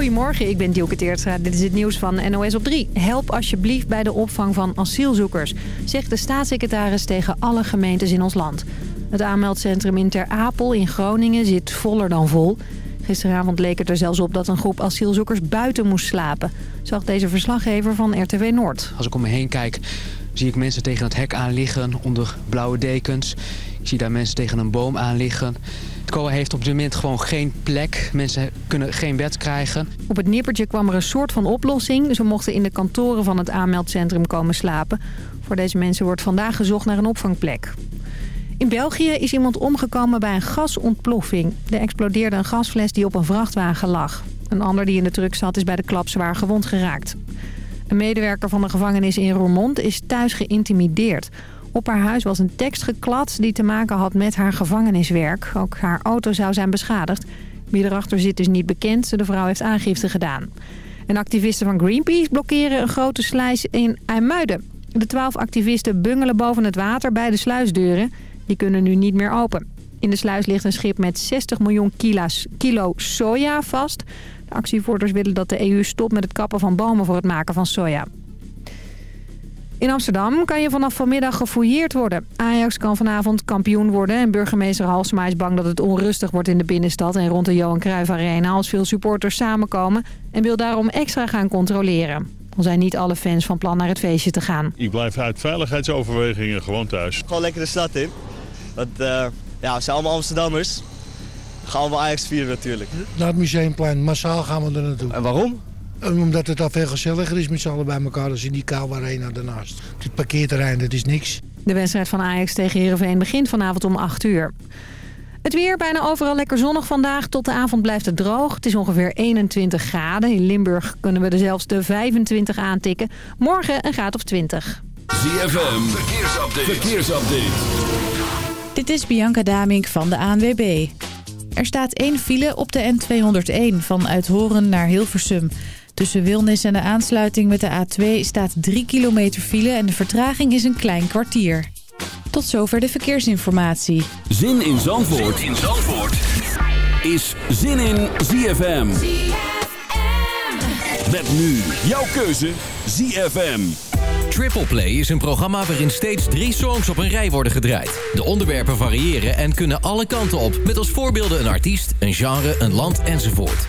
Goedemorgen, ik ben Dielke Teertstra. Dit is het nieuws van NOS op 3. Help alsjeblieft bij de opvang van asielzoekers, zegt de staatssecretaris tegen alle gemeentes in ons land. Het aanmeldcentrum in Ter Apel in Groningen zit voller dan vol. Gisteravond leek het er zelfs op dat een groep asielzoekers buiten moest slapen. Zag deze verslaggever van RTW Noord. Als ik om me heen kijk, zie ik mensen tegen het hek aan liggen onder blauwe dekens. Ik zie daar mensen tegen een boom aan liggen. COA heeft op dit moment gewoon geen plek. Mensen kunnen geen bed krijgen. Op het nippertje kwam er een soort van oplossing. Ze mochten in de kantoren van het aanmeldcentrum komen slapen. Voor deze mensen wordt vandaag gezocht naar een opvangplek. In België is iemand omgekomen bij een gasontploffing. Er explodeerde een gasfles die op een vrachtwagen lag. Een ander die in de truck zat is bij de klap zwaar gewond geraakt. Een medewerker van de gevangenis in Roermond is thuis geïntimideerd. Op haar huis was een tekst geklad die te maken had met haar gevangeniswerk. Ook haar auto zou zijn beschadigd. Wie erachter zit is niet bekend. De vrouw heeft aangifte gedaan. En activisten van Greenpeace blokkeren een grote sluis in IJmuiden. De twaalf activisten bungelen boven het water bij de sluisdeuren. Die kunnen nu niet meer open. In de sluis ligt een schip met 60 miljoen kilo soja vast. De actievoerders willen dat de EU stopt met het kappen van bomen voor het maken van soja. In Amsterdam kan je vanaf vanmiddag gefouilleerd worden. Ajax kan vanavond kampioen worden en burgemeester Halsema is bang dat het onrustig wordt in de binnenstad en rond de Johan Cruijff Arena als veel supporters samenkomen en wil daarom extra gaan controleren. Al zijn niet alle fans van plan naar het feestje te gaan. Ik blijf uit veiligheidsoverwegingen gewoon thuis. Gewoon lekker de stad in. Want uh, ja, we zijn allemaal Amsterdammers. We gaan allemaal Ajax vieren natuurlijk. Naar het Museumplein, massaal gaan we er naartoe. En waarom? Omdat het al veel gezelliger is met z'n allen bij elkaar dan in die Arena daarnaast. Het parkeerterrein, dat is niks. De wedstrijd van Ajax tegen Heerenveen begint vanavond om 8 uur. Het weer bijna overal lekker zonnig vandaag. Tot de avond blijft het droog. Het is ongeveer 21 graden. In Limburg kunnen we er zelfs de 25 aantikken. Morgen een graad of 20. ZFM, verkeersupdate. verkeersupdate. Dit is Bianca Damink van de ANWB. Er staat één file op de N201 van Uithoren naar Hilversum. Tussen Wilnis en de aansluiting met de A2 staat 3 kilometer file en de vertraging is een klein kwartier. Tot zover de verkeersinformatie. Zin in Zandvoort, zin in Zandvoort. is Zin in ZFM. ZFM. Met nu jouw keuze ZFM. Triple Play is een programma waarin steeds drie songs op een rij worden gedraaid. De onderwerpen variëren en kunnen alle kanten op... met als voorbeelden een artiest, een genre, een land enzovoort.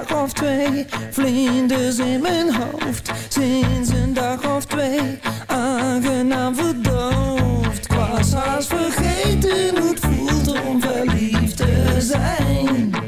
Dag of twee, vlinders in mijn hoofd. Sinds een dag of twee, aangenaam verdoofd. Ik was haast vergeten hoe het voelt om verliefd te zijn.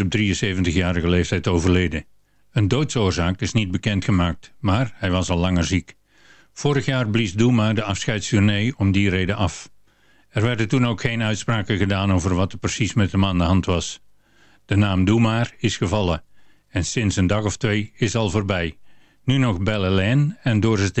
op 73-jarige leeftijd overleden. Een doodsoorzaak is niet bekendgemaakt, maar hij was al langer ziek. Vorig jaar blies Douma de afscheidstournee om die reden af. Er werden toen ook geen uitspraken gedaan over wat er precies met hem aan de hand was. De naam Doemaar is gevallen en sinds een dag of twee is al voorbij. Nu nog Belle Lane en Doris D.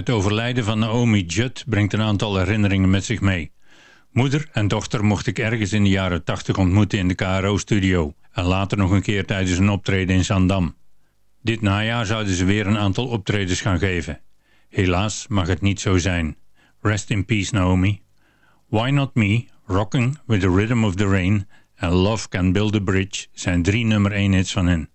Het overlijden van Naomi Judd brengt een aantal herinneringen met zich mee. Moeder en dochter mocht ik ergens in de jaren 80 ontmoeten in de KRO-studio... en later nog een keer tijdens een optreden in Zandam. Dit najaar zouden ze weer een aantal optredens gaan geven. Helaas mag het niet zo zijn. Rest in peace, Naomi. Why Not Me, Rocking with the Rhythm of the Rain... en Love Can Build a Bridge zijn drie nummer 1 hits van hen.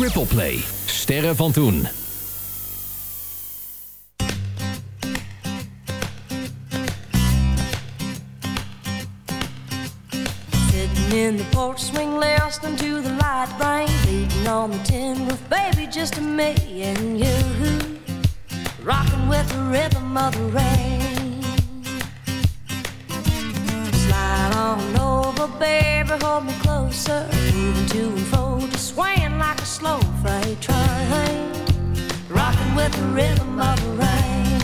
Triple Play. Sterren van toen. In the porch swing, listening to the light rain, on the tin baby, just me and you, rocking with the rhythm of the rain. Slide on over, baby, hold me closer, moving to and fro, just swaying like a slow freight train, rocking with the rhythm of the rain.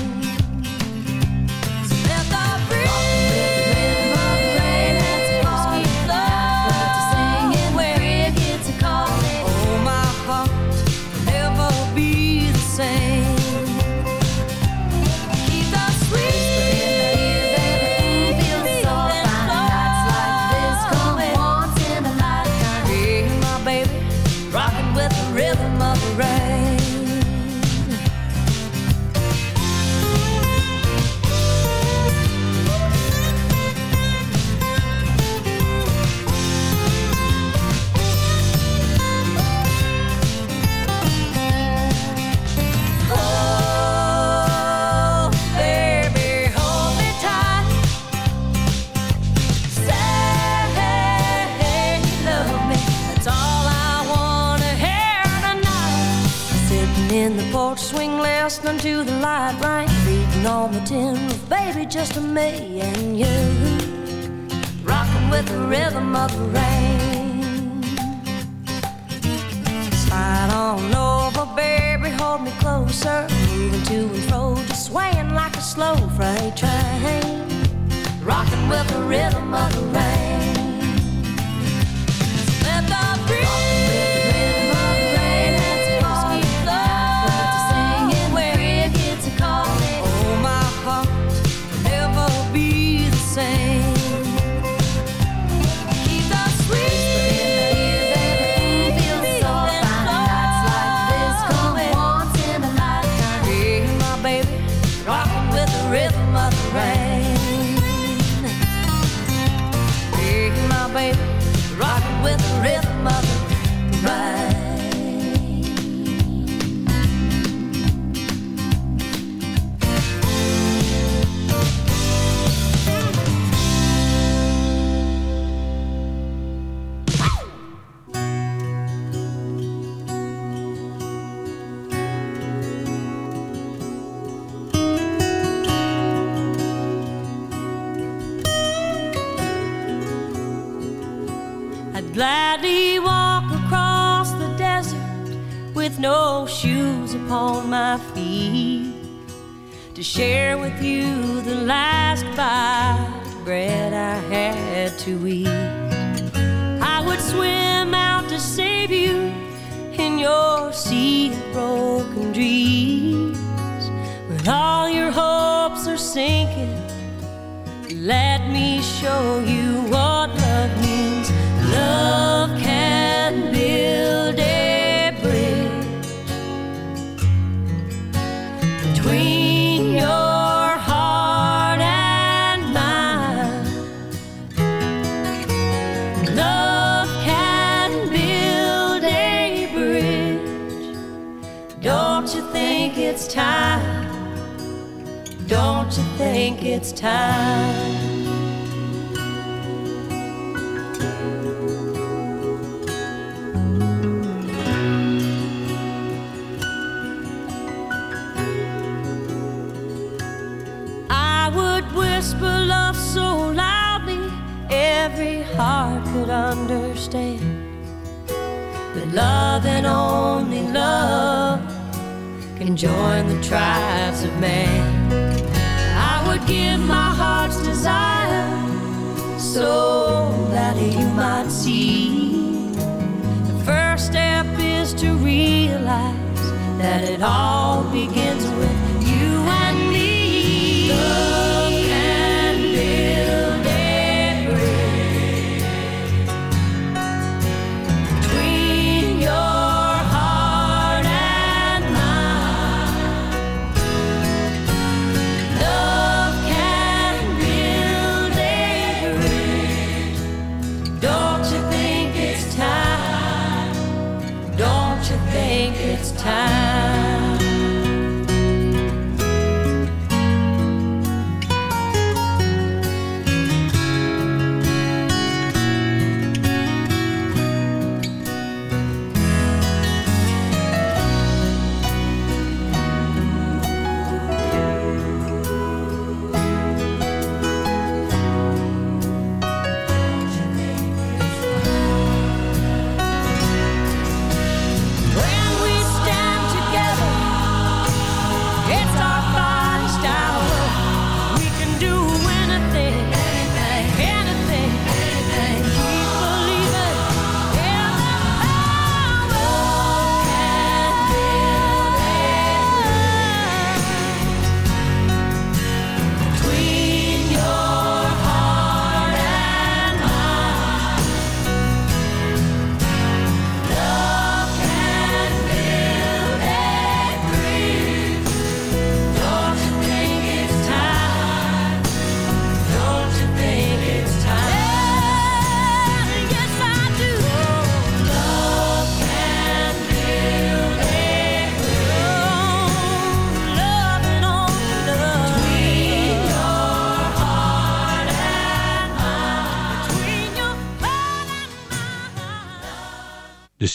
Listening to the light rain, beating on the tin roof, baby, just me and you, rocking with the rhythm of the rain. Slide on over, baby, hold me closer. Moving to and fro, just swaying like a slow freight train. Rocking with the rhythm of the rain. Let the share with you the last bite of bread I had to eat. I would swim out to save you in your sea of broken dreams when all your hopes are sinking. Let me show you it's time? Don't you think it's time? I would whisper love so loudly every heart could understand. But love and only love can join the tribes of man. I would give my heart's desire so that you might see. The first step is to realize that it all begins with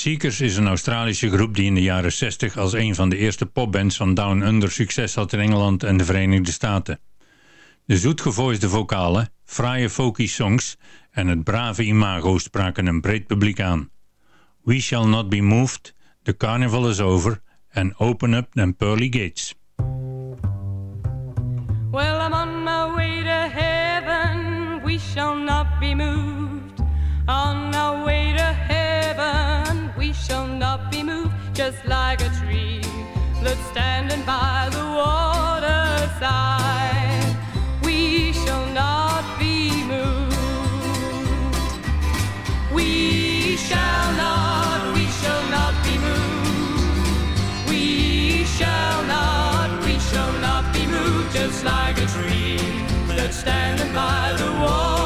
Seekers is een Australische groep die in de jaren 60 als een van de eerste popbands van Down Under succes had in Engeland en de Verenigde Staten. De zoetgevoisde vocalen, fraaie folky songs en het brave imago spraken een breed publiek aan. We Shall Not Be Moved, The Carnival Is Over en Open Up Them Pearly Gates. Well, I'm on my way to heaven. We shall not be moved. On our way to heaven, we shall not be moved. Just like a tree that's standing by the waterside. We shall not be moved. We shall not, we shall not be moved. We shall not, we shall not be moved just like a tree that's standing by the waterside.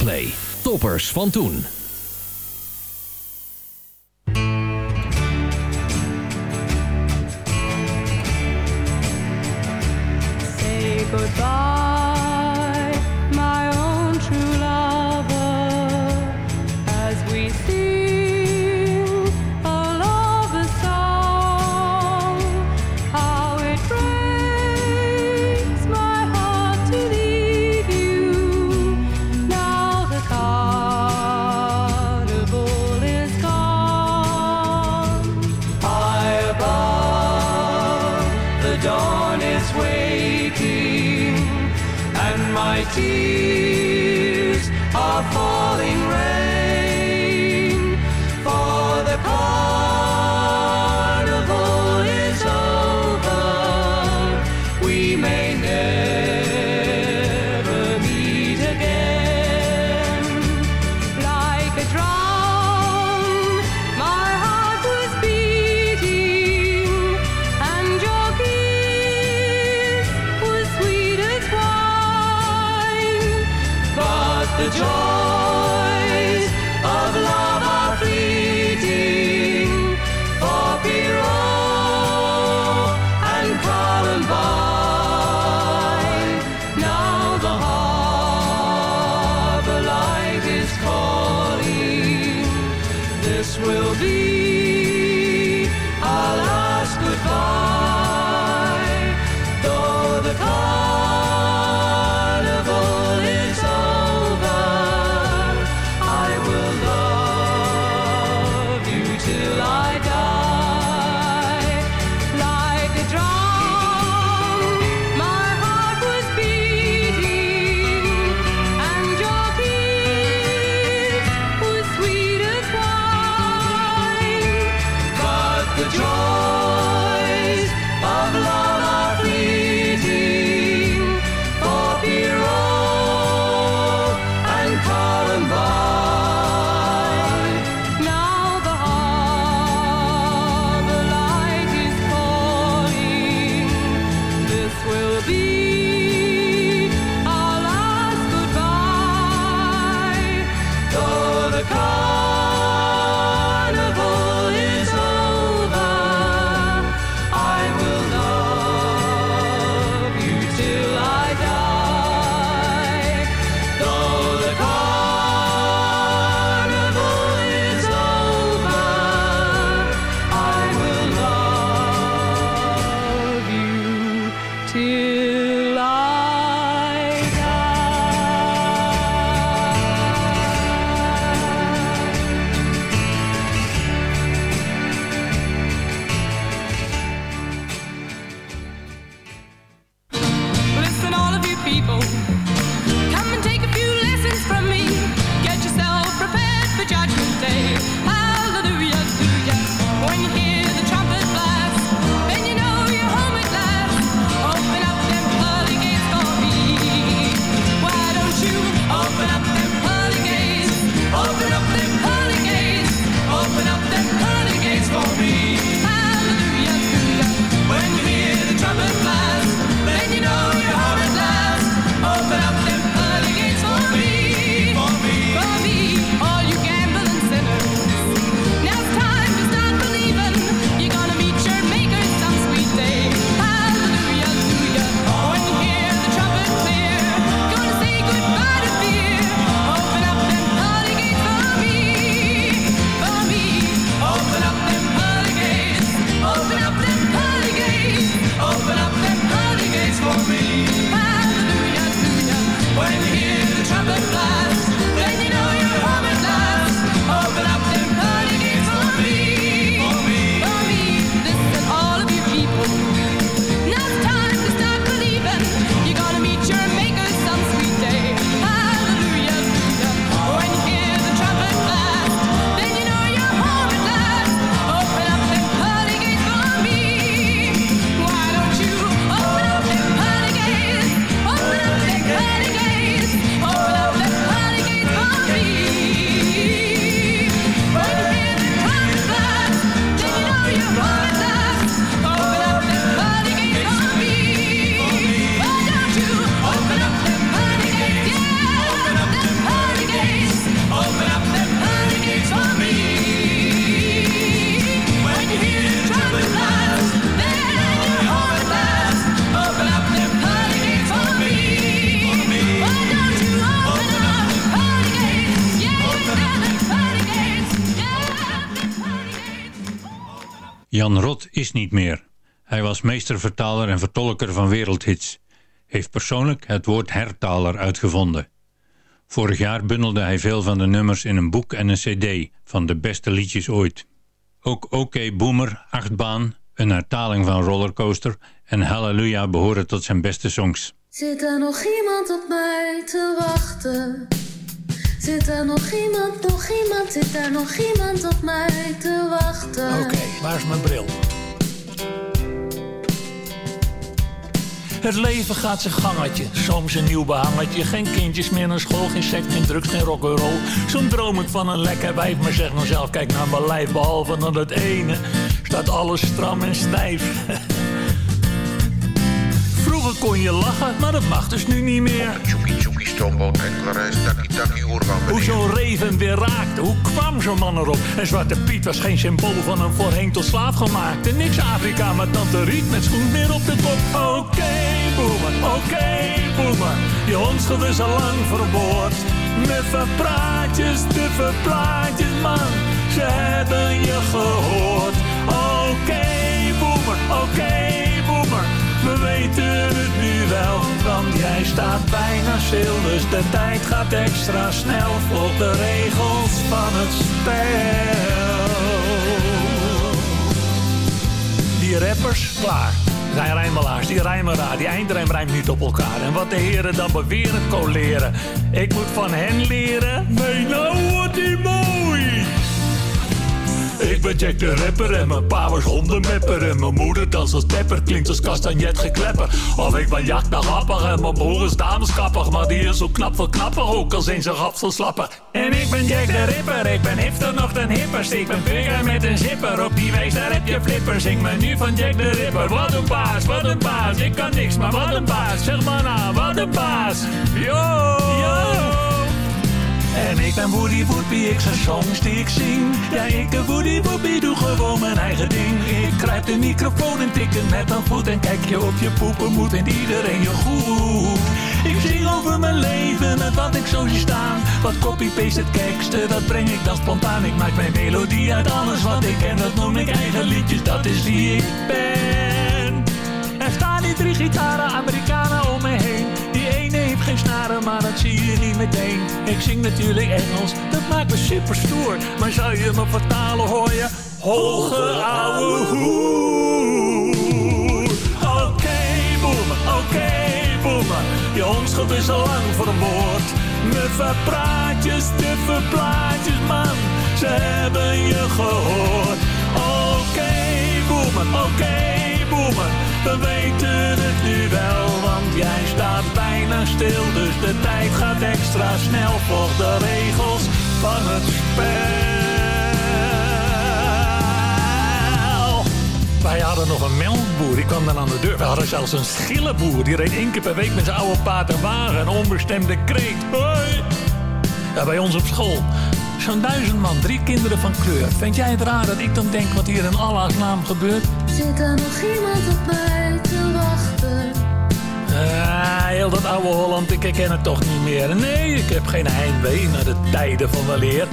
Circle Toppers van toen. Say goodbye, is niet meer. Hij was meestervertaler en vertolker van wereldhits. Heeft persoonlijk het woord hertaler uitgevonden. Vorig jaar bundelde hij veel van de nummers in een boek en een cd van de beste liedjes ooit. Ook OK Boomer, Achtbaan, een hertaling van Rollercoaster en Halleluja behoren tot zijn beste songs. Zit er nog iemand op mij te wachten? Zit er nog iemand, nog iemand, zit er nog iemand op mij te wachten? Oké, waar is mijn bril? Het leven gaat zijn gangetje, soms een nieuw behangetje. Geen kindjes meer naar school, geen seks, geen drugs, geen rock'n'roll. Soms droom ik van een lekker wijf, maar zeg nou zelf, kijk naar mijn lijf. Behalve dan het ene, staat alles stram en stijf. Vroeger kon je lachen, maar dat mag dus nu niet meer. Takkie takkie Hoe zo'n reven weer raakte, hoe kwam zo'n man erop? En Zwarte Piet was geen symbool van een voorheen tot slaaf gemaakt. En niks Afrika, maar tante Riet met schoen weer op de kop. Oké, boemer, oké, boemer. Je hondschool is al lang verboord. Muffe praatjes, duffe plaatjes, man. Ze hebben je gehoord. Oké, boemer, oké. We weten het nu wel, want jij staat bijna stil. Dus de tijd gaat extra snel. Volg de regels van het spel. Die rappers, klaar. Zijn rijmelaars, die rijmen raar, die eindrijm rijmt niet op elkaar. En wat de heren dan beweren, coleren. Ik moet van hen leren, nee nou wordt die mooi. Ik ben Jack de rapper en mijn pa was hondenmepper En mijn moeder dans als tepper, klinkt als kastanjet geklepper. Of ik ben jacht naar grappig en mijn broer is dameskappig Maar die is zo knap veel knapper, ook al zijn ze rapsel slapper. En ik ben Jack de Ripper, ik ben hipster nog ten hipperst Ik ben burger met een zipper, op die wijs daar heb je flipper Zing me nu van Jack de Ripper, wat een baas, wat een baas Ik kan niks, maar wat een baas, zeg maar na, wat een baas. Yo, yo en ik ben Woody Woodby, ik zijn songs die ik zing. Ja, ik ben Woody Woodby, doe gewoon mijn eigen ding. Ik grijp de microfoon en tik hem met een voet. En kijk je op je poepen moet en iedereen je goed. Ik zing over mijn leven en wat ik zo zie staan. Wat copy-paste het gekste, dat breng ik dan spontaan. Ik maak mijn melodie uit alles wat ik ken, dat noem ik eigen liedjes. Dat is wie ik ben. Er staan die drie gitaren, Amerikanen om me heen. Geen snaren, maar dat zie je niet meteen. Ik zing natuurlijk Engels, dat maakt me super stoer. Maar zou je me vertalen, hoor je hoge ouwe hoer. Oké, boemer, oké, boemer. Je onschuld is al lang vermoord. Muffe praatjes, duffe plaatjes, man. Ze hebben je gehoord. Oké, boemer, oké, We weten het nu wel, want jij staat bijna stil. Dus de tijd gaat extra snel. Volg de regels van het spel. Wij hadden nog een melkboer, die kwam dan aan de deur. We hadden zelfs een schillenboer, die reed één keer per week met zijn oude paard en wagen. Een onbestemde kreet. Hoi! Ja, bij ons op school. Zo'n duizend man, drie kinderen van kleur. Vind jij het raar dat ik dan denk wat hier in Allah's naam gebeurt? Zit er nog iemand op mij te wachten? Ah, heel dat oude Holland, ik herken het toch niet meer. Nee, ik heb geen heimwee naar de tijden van weleer.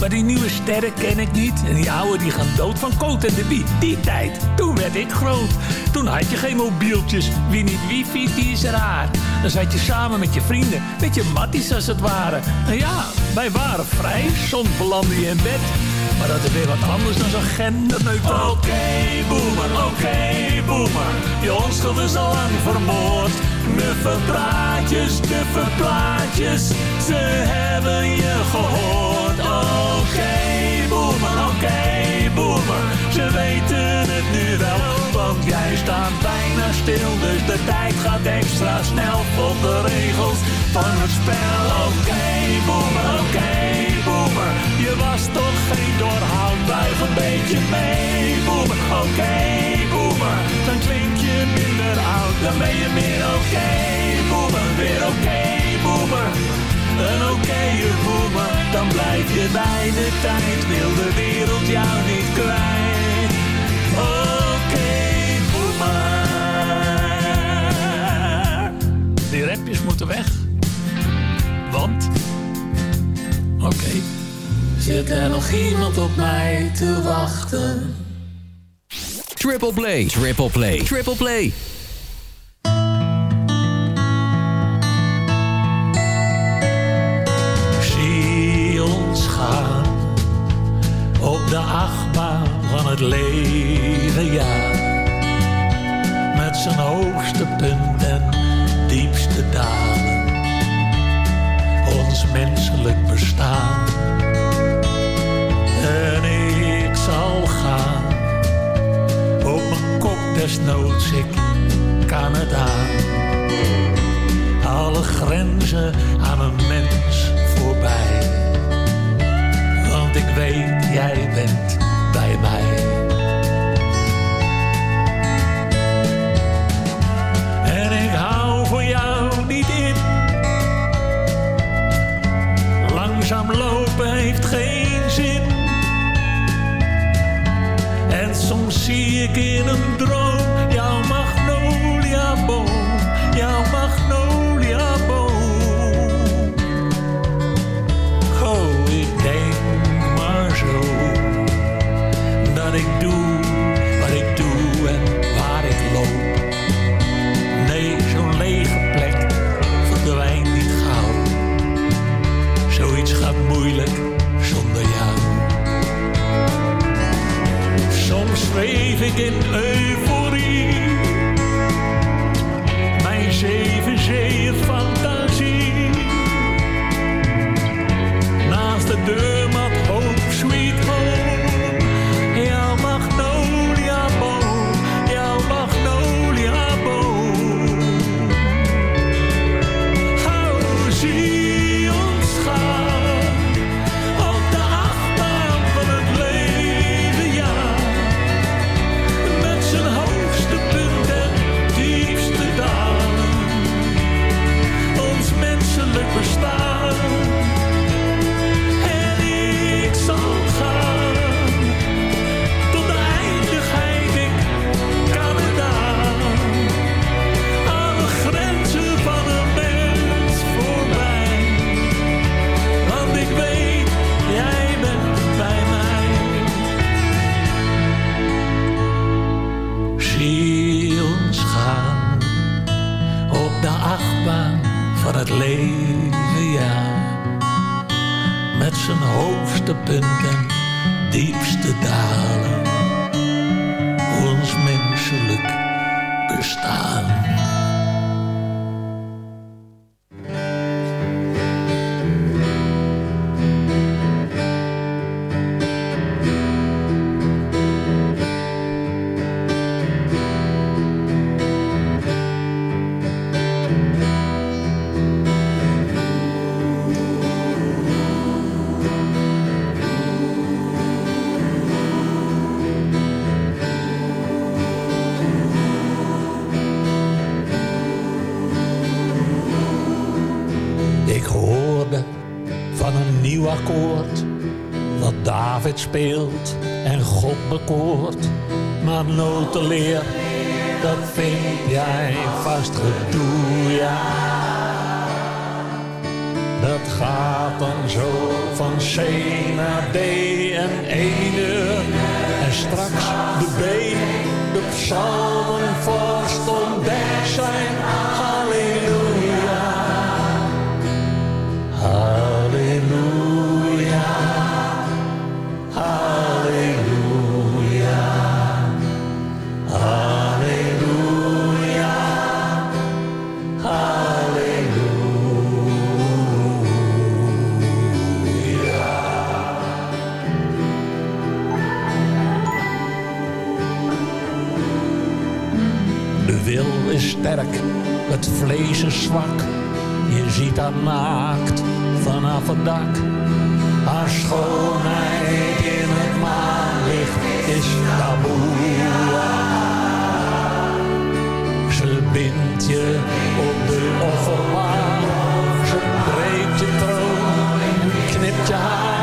Maar die nieuwe sterren ken ik niet. En die oude die gaan dood van Coat en de Bie. Die tijd, toen werd ik groot. Toen had je geen mobieltjes. Wie niet wifi, die is raar. Dan zat je samen met je vrienden, met je matties als het ware. En ja, wij waren vrij, soms belandde je in bed. Maar dat is weer wat anders dan zo'n genderneutraal. Oké, boemer, oké, boemer. Je onschuld is al lang vermoord. Muffe praatjes, duffe plaatjes. Ze hebben je gehoord. Oké, boemer, oké, boemer. Ze weten het nu wel. Want jij staat bijna stil. Dus de tijd gaat extra snel. Volg de regels van het spel. Oké, boemer, oké, boemer. Je was toch geen doorhoud, buig een beetje mee, boemer. Oké, boemer, dan klink je minder oud, dan ben je meer oké, boemer. Weer oké, boemer, een oké boemer. Dan blijf je bij de tijd, wil de wereld jou niet kwijt. Oké, boemer. Die rapjes moeten weg, want... Oké. Zit er nog iemand op mij te wachten? Triple Play. Triple Play. Triple Play. Zijn hoogste punt en diepste dalen. Ons menselijk bestaan. En ik zal gaan op mijn kop desnoods, ik kan het aan. Alle grenzen aan een mens voorbij. Want ik weet, jij bent bij mij. Voor jou niet in. Langzaam lopen heeft geen zin. En soms zie ik in een droom jouw magnolia boom, en God bekoort. Maar notenleer, dat vind jij vast gedoe, ja. Dat gaat dan zo van C naar D en ene. En straks de B, de psalmen vast vlees is zwak. Je ziet haar naakt vanaf het dak. Haar schoonheid in het maanlicht is taboe. Ze bindt je op de offermaan. Ze breekt je troon en knipt je haar.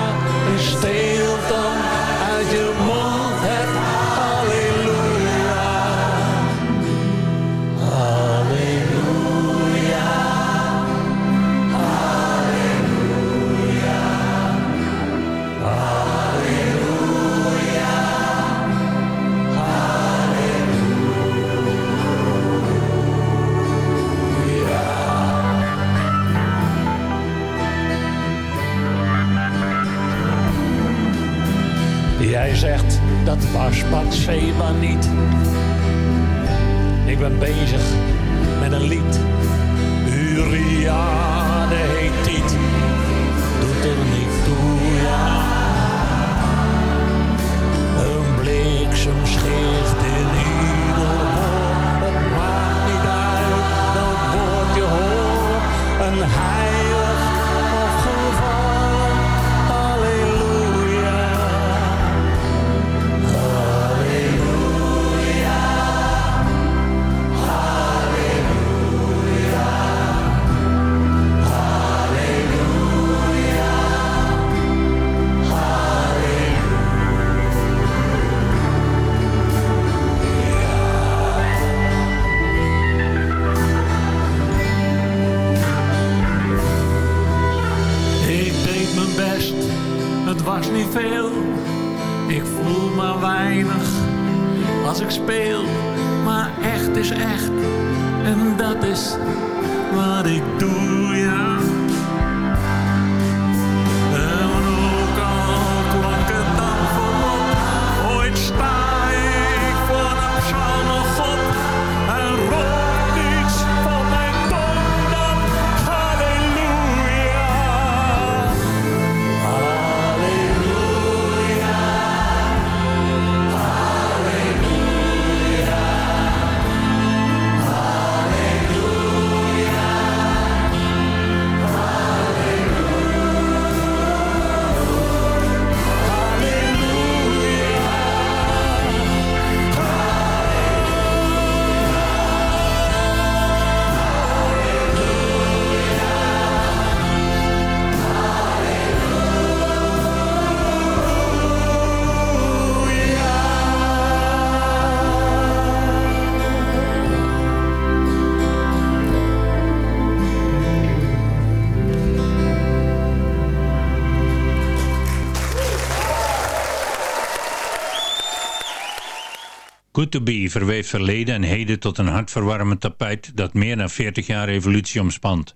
To Be verweeft verleden en heden tot een hartverwarmend tapijt dat meer dan 40 jaar evolutie omspant.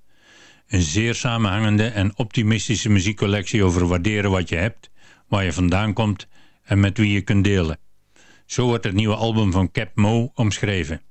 Een zeer samenhangende en optimistische muziekcollectie over waarderen wat je hebt, waar je vandaan komt en met wie je kunt delen. Zo wordt het nieuwe album van Cap Mo omschreven.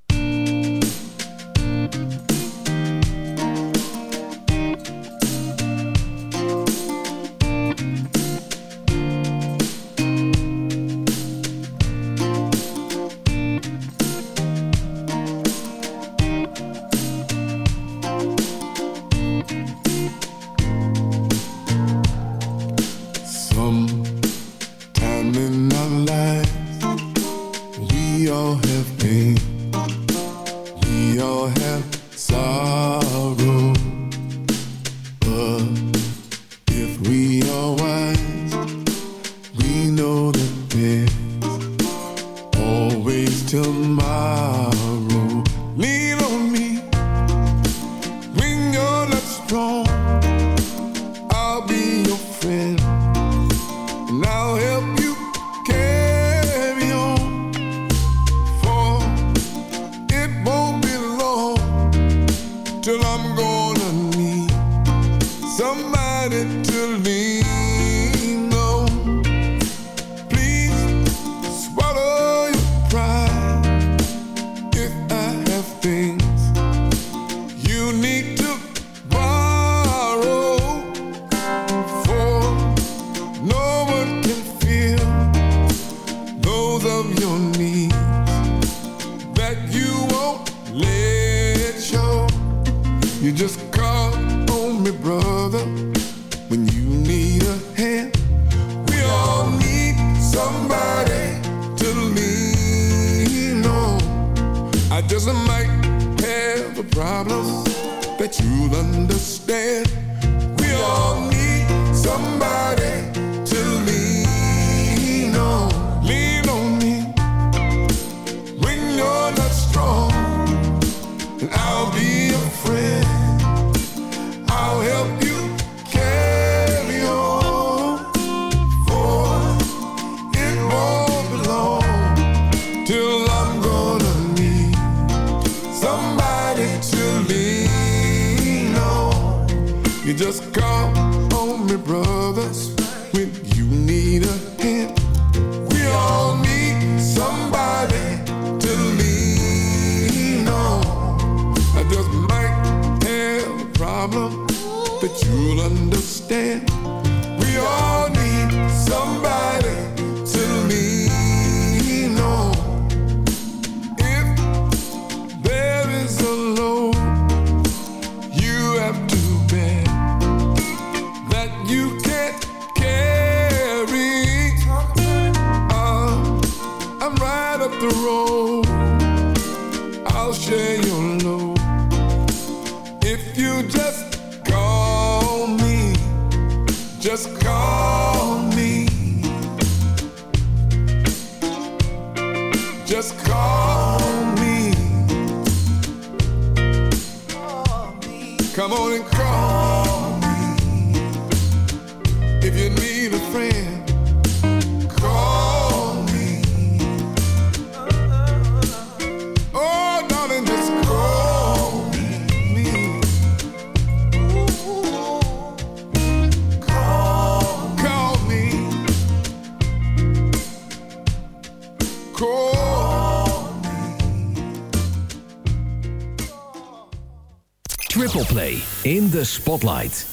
Spotlight.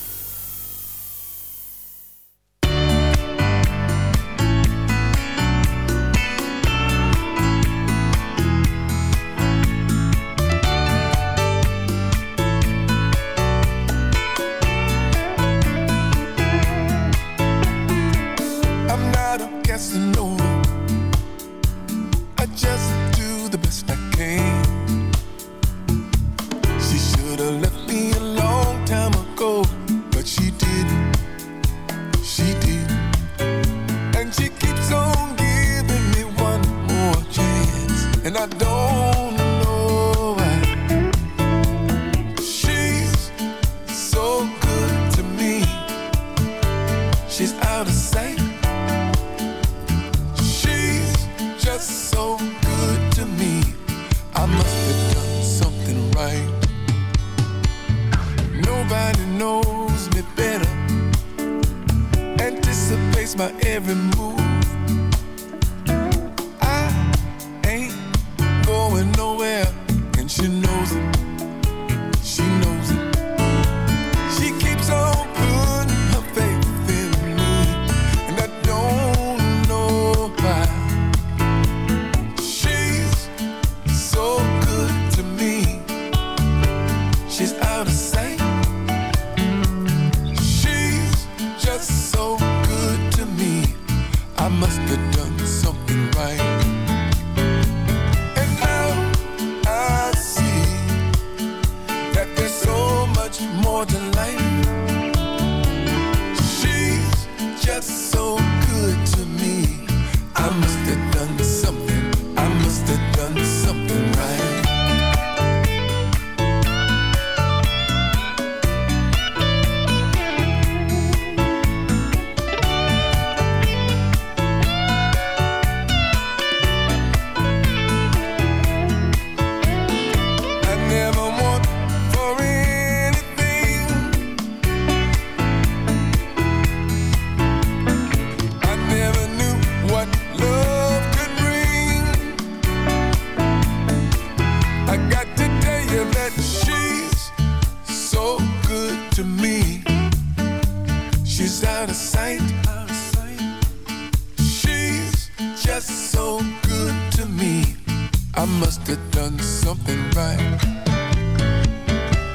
I must have done something right.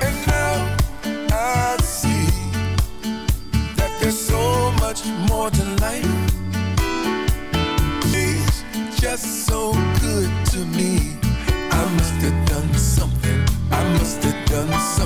And now I see that there's so much more to life. She's just so good to me. I must have done something. I must have done something.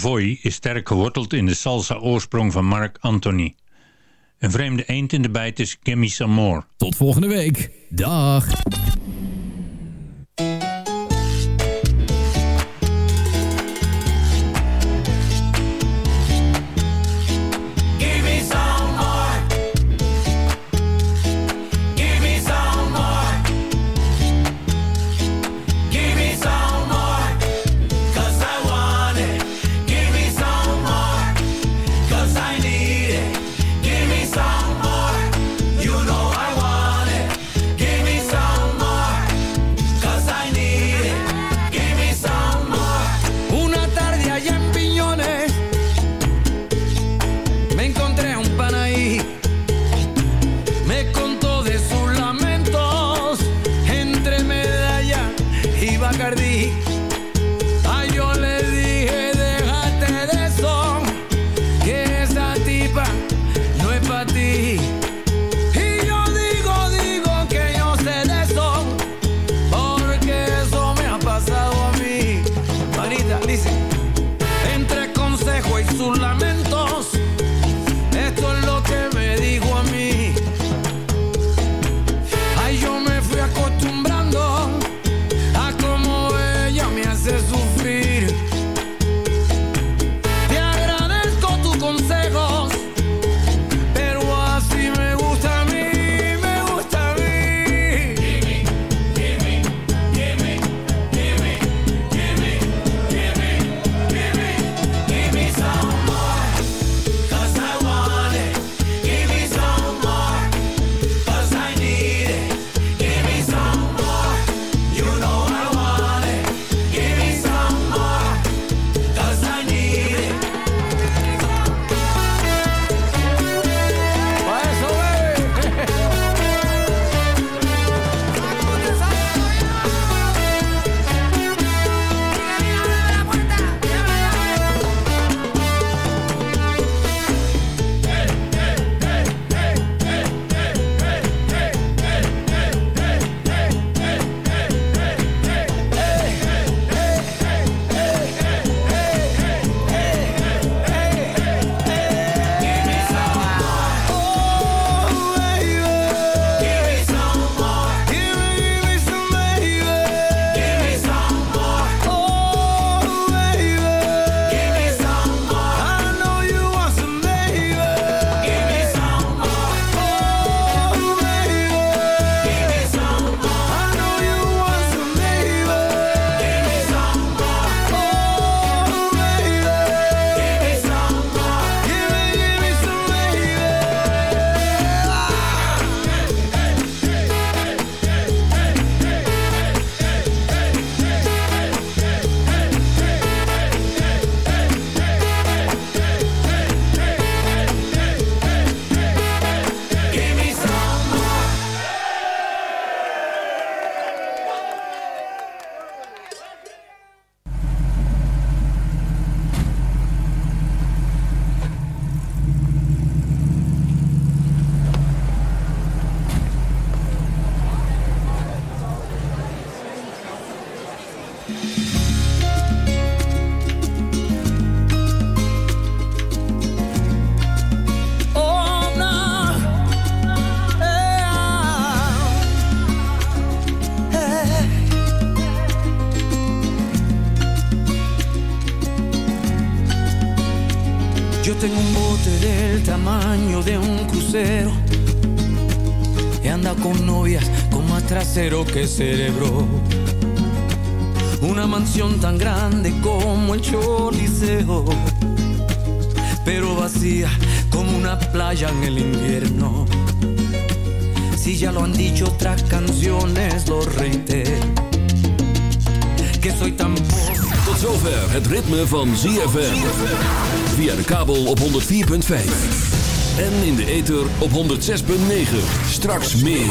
Savoy is sterk geworteld in de salsa-oorsprong van Mark Anthony. Een vreemde eend in de bijt is Gimme Some Tot volgende week. Dag. Trasero que cerebro. Una mansión tan grande como el Choliseo, pero vacía como una playa en el invierno. Si ya lo han dicho otras canciones, lo reitero. Que soy tan. Tot zover het ritme van ZFM. Via de kabel op 104.5. En in de ether op 106.9. Straks meer.